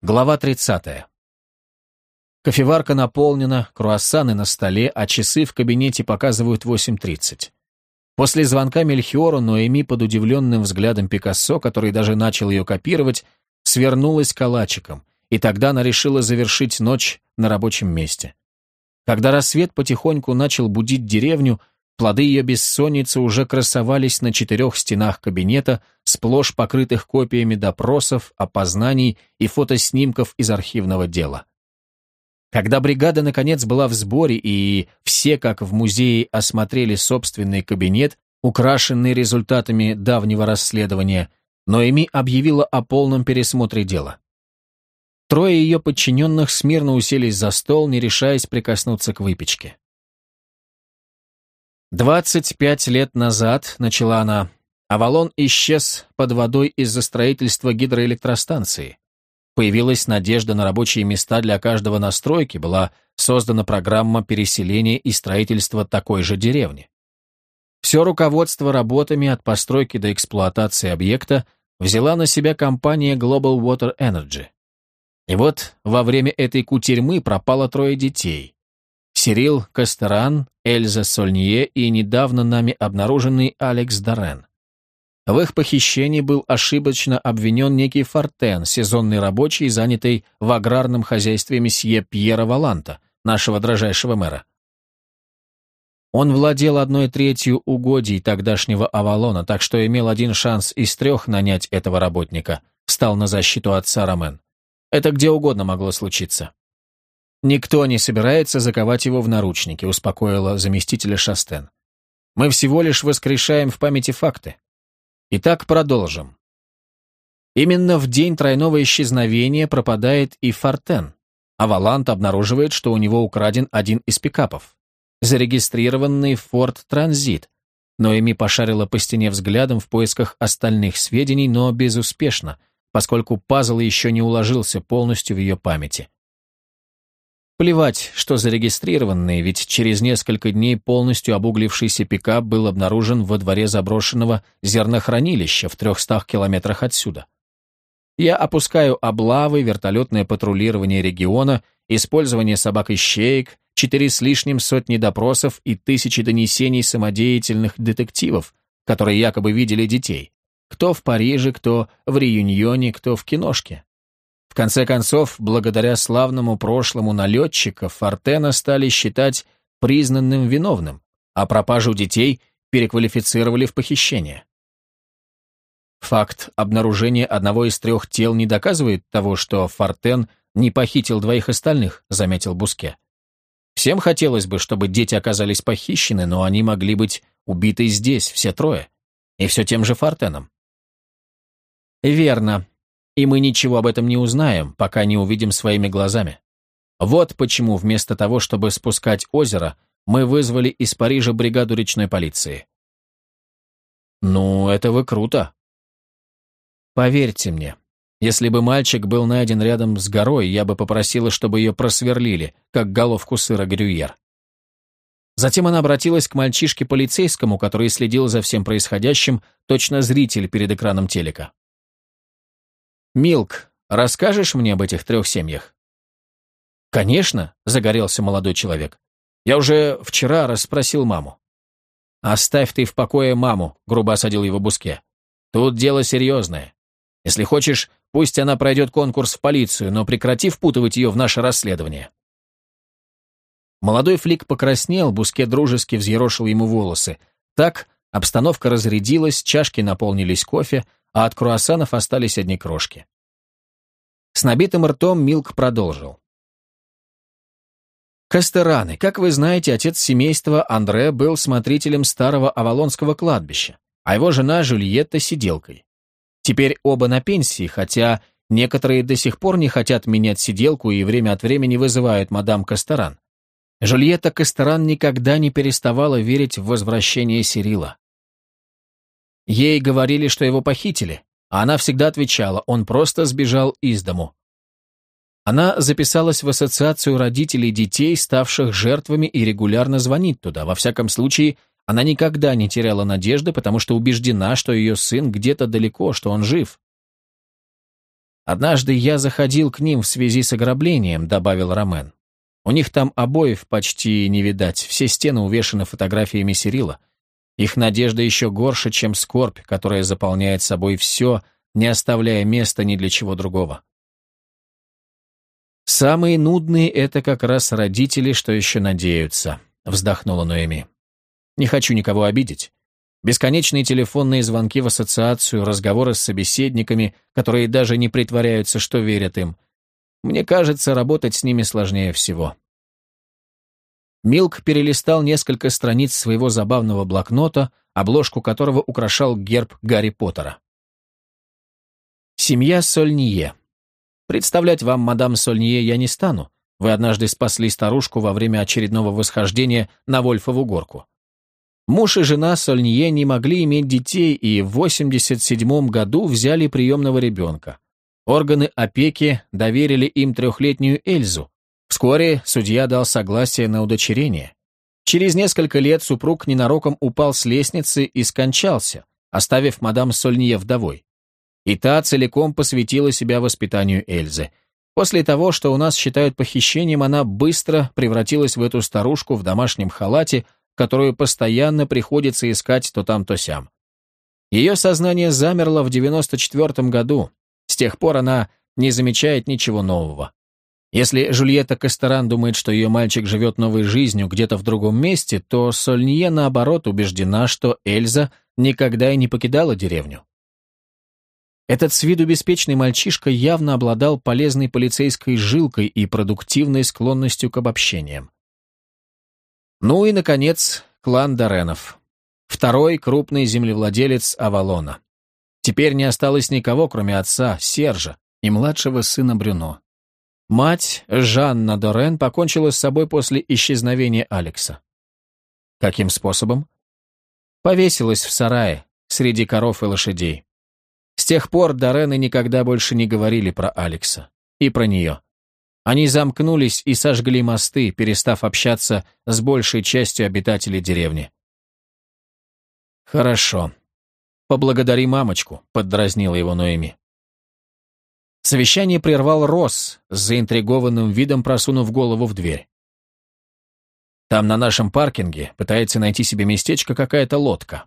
Глава 30. Кофеварка наполнена, круассаны на столе, а часы в кабинете показывают 8.30. После звонка Мельхиору Ноэми под удивленным взглядом Пикассо, который даже начал ее копировать, свернулась калачиком, и тогда она решила завершить ночь на рабочем месте. Когда рассвет потихоньку начал будить деревню, Плоды ее бессонницы уже красовались на четырех стенах кабинета, сплошь покрытых копиями допросов, опознаний и фотоснимков из архивного дела. Когда бригада наконец была в сборе и все, как в музее, осмотрели собственный кабинет, украшенный результатами давнего расследования, Ноэми объявила о полном пересмотре дела. Трое ее подчиненных смирно уселись за стол, не решаясь прикоснуться к выпечке. «Двадцать пять лет назад», — начала она, — «Авалон исчез под водой из-за строительства гидроэлектростанции. Появилась надежда на рабочие места для каждого на стройке, была создана программа переселения и строительства такой же деревни. Все руководство работами от постройки до эксплуатации объекта взяла на себя компания Global Water Energy. И вот во время этой кутерьмы пропало трое детей. Сирил Кастеран, Эльза Сольнье и недавно нами обнаруженный Алекс Дорен. В их похищении был ошибочно обвинен некий Фортен, сезонный рабочий, занятый в аграрном хозяйстве месье Пьера Валанта, нашего дрожайшего мэра. Он владел одной третью угодий тогдашнего Авалона, так что имел один шанс из трех нанять этого работника, встал на защиту отца Ромен. Это где угодно могло случиться. «Никто не собирается заковать его в наручники», успокоила заместителя Шастен. «Мы всего лишь воскрешаем в памяти факты. Итак, продолжим. Именно в день тройного исчезновения пропадает и Фортен, а Валант обнаруживает, что у него украден один из пикапов, зарегистрированный Ford Transit, но Эми пошарила по стене взглядом в поисках остальных сведений, но безуспешно, поскольку пазл еще не уложился полностью в ее памяти. Плевать, что зарегистрированный, ведь через несколько дней полностью обуглившийся пикап был обнаружен во дворе заброшенного зернохранилища в трехстах километрах отсюда. Я опускаю облавы, вертолетное патрулирование региона, использование собак-ищеек, четыре с лишним сотни допросов и тысячи донесений самодеятельных детективов, которые якобы видели детей. Кто в Париже, кто в Реюньоне, кто в киношке. Конце концов, благодаря славному прошлому налетчика, Фортена стали считать признанным виновным, а пропажу детей переквалифицировали в похищение. Факт обнаружения одного из трех тел не доказывает того, что Фортен не похитил двоих остальных, заметил Буске. Всем хотелось бы, чтобы дети оказались похищены, но они могли быть убиты здесь, все трое, и все тем же Фортеном. Верно, и мы ничего об этом не узнаем, пока не увидим своими глазами. Вот почему вместо того, чтобы спускать озеро, мы вызвали из Парижа бригаду речной полиции. Ну, это вы круто. Поверьте мне, если бы мальчик был найден рядом с горой, я бы попросила, чтобы ее просверлили, как головку сыра грюйер. Затем она обратилась к мальчишке-полицейскому, который следил за всем происходящим, точно зритель перед экраном телека. «Милк, расскажешь мне об этих трех семьях?» «Конечно», — загорелся молодой человек. «Я уже вчера расспросил маму». «Оставь ты в покое маму», — грубо осадил его Буске. «Тут дело серьезное. Если хочешь, пусть она пройдет конкурс в полицию, но прекрати впутывать ее в наше расследование». Молодой флик покраснел, Буске дружески взъерошил ему волосы. Так обстановка разрядилась, чашки наполнились кофе, а от круассанов остались одни крошки. С набитым ртом Милк продолжил. Кастераны, как вы знаете, отец семейства Андре был смотрителем старого Авалонского кладбища, а его жена Жюльетта сиделкой. Теперь оба на пенсии, хотя некоторые до сих пор не хотят менять сиделку и время от времени вызывают мадам Кастеран. Жюльетта Кастеран никогда не переставала верить в возвращение Сирила. Ей говорили, что его похитили, а она всегда отвечала, он просто сбежал из дому. Она записалась в ассоциацию родителей детей, ставших жертвами, и регулярно звонит туда. Во всяком случае, она никогда не теряла надежды, потому что убеждена, что ее сын где-то далеко, что он жив. «Однажды я заходил к ним в связи с ограблением», — добавил Ромен. «У них там обоев почти не видать, все стены увешаны фотографиями Сирила. Их надежда еще горше, чем скорбь, которая заполняет собой все, не оставляя места ни для чего другого». «Самые нудные — это как раз родители, что еще надеются», — вздохнула Ноэми. «Не хочу никого обидеть. Бесконечные телефонные звонки в ассоциацию, разговоры с собеседниками, которые даже не притворяются, что верят им. Мне кажется, работать с ними сложнее всего. Милк перелистал несколько страниц своего забавного блокнота, обложку которого украшал герб Гарри Поттера. Семья Сольние. Представлять вам мадам Сольние я не стану. Вы однажды спасли старушку во время очередного восхождения на Вольфову горку. Муж и жена Сольнье не могли иметь детей и в 87 году взяли приемного ребенка. Органы опеки доверили им трехлетнюю Эльзу. Вскоре судья дал согласие на удочерение. Через несколько лет супруг ненароком упал с лестницы и скончался, оставив мадам Сольнье вдовой. И та целиком посвятила себя воспитанию Эльзы. После того, что у нас считают похищением, она быстро превратилась в эту старушку в домашнем халате, которую постоянно приходится искать то там, то сям. Ее сознание замерло в 94 году. Тех пор она не замечает ничего нового. Если Жульетта Кастеран думает, что ее мальчик живет новой жизнью где-то в другом месте, то Сольнье, наоборот, убеждена, что Эльза никогда и не покидала деревню. Этот с виду беспечный мальчишка явно обладал полезной полицейской жилкой и продуктивной склонностью к обобщениям. Ну и, наконец, клан Доренов. Второй крупный землевладелец Авалона. Теперь не осталось никого, кроме отца, Сержа, и младшего сына Брюно. Мать, Жанна Дорен, покончила с собой после исчезновения Алекса. Каким способом? Повесилась в сарае, среди коров и лошадей. С тех пор Дорены никогда больше не говорили про Алекса. И про нее. Они замкнулись и сожгли мосты, перестав общаться с большей частью обитателей деревни. «Хорошо. Поблагодари мамочку», — поддразнила его Ноэми. Совещание прервал Росс, с заинтригованным видом просунув голову в дверь. «Там на нашем паркинге пытается найти себе местечко какая-то лодка»,